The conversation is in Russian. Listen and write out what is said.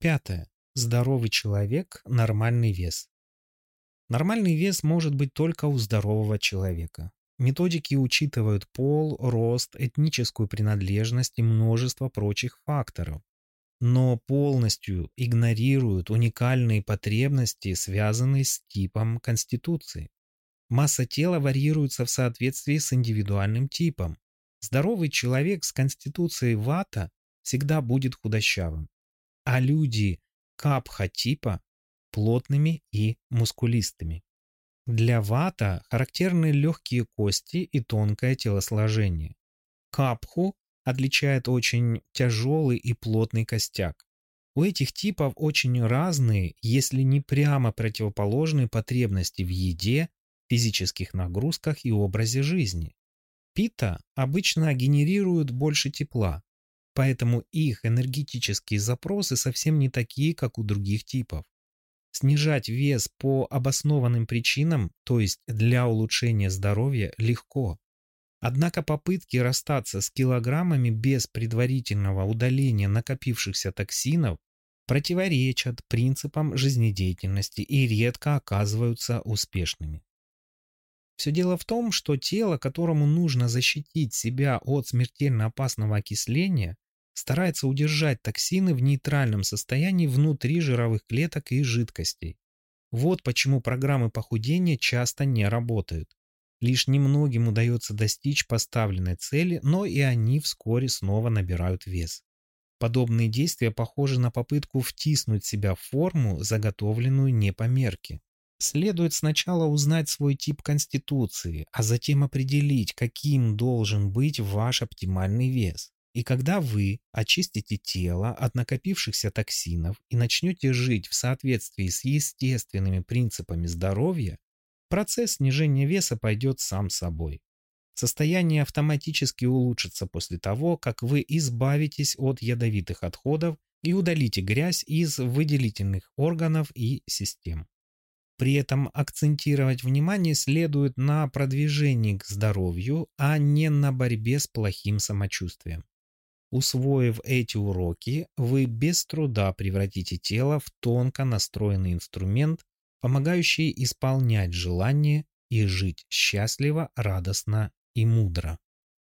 Пятое. Здоровый человек – нормальный вес. Нормальный вес может быть только у здорового человека. Методики учитывают пол, рост, этническую принадлежность и множество прочих факторов, но полностью игнорируют уникальные потребности, связанные с типом конституции. Масса тела варьируется в соответствии с индивидуальным типом. Здоровый человек с конституцией вата всегда будет худощавым а люди капха-типа плотными и мускулистыми. Для вата характерны легкие кости и тонкое телосложение. Капху отличает очень тяжелый и плотный костяк. У этих типов очень разные, если не прямо противоположные потребности в еде, физических нагрузках и образе жизни. Пита обычно генерируют больше тепла, Поэтому их энергетические запросы совсем не такие, как у других типов. Снижать вес по обоснованным причинам, то есть для улучшения здоровья, легко. Однако попытки расстаться с килограммами без предварительного удаления накопившихся токсинов противоречат принципам жизнедеятельности и редко оказываются успешными. Все дело в том, что тело, которому нужно защитить себя от смертельно опасного окисления, старается удержать токсины в нейтральном состоянии внутри жировых клеток и жидкостей. Вот почему программы похудения часто не работают. Лишь немногим удается достичь поставленной цели, но и они вскоре снова набирают вес. Подобные действия похожи на попытку втиснуть себя в форму, заготовленную не по мерке. Следует сначала узнать свой тип конституции, а затем определить, каким должен быть ваш оптимальный вес. И когда вы очистите тело от накопившихся токсинов и начнете жить в соответствии с естественными принципами здоровья, процесс снижения веса пойдет сам собой. Состояние автоматически улучшится после того, как вы избавитесь от ядовитых отходов и удалите грязь из выделительных органов и систем. При этом акцентировать внимание следует на продвижении к здоровью, а не на борьбе с плохим самочувствием. Усвоив эти уроки, вы без труда превратите тело в тонко настроенный инструмент, помогающий исполнять желания и жить счастливо, радостно и мудро.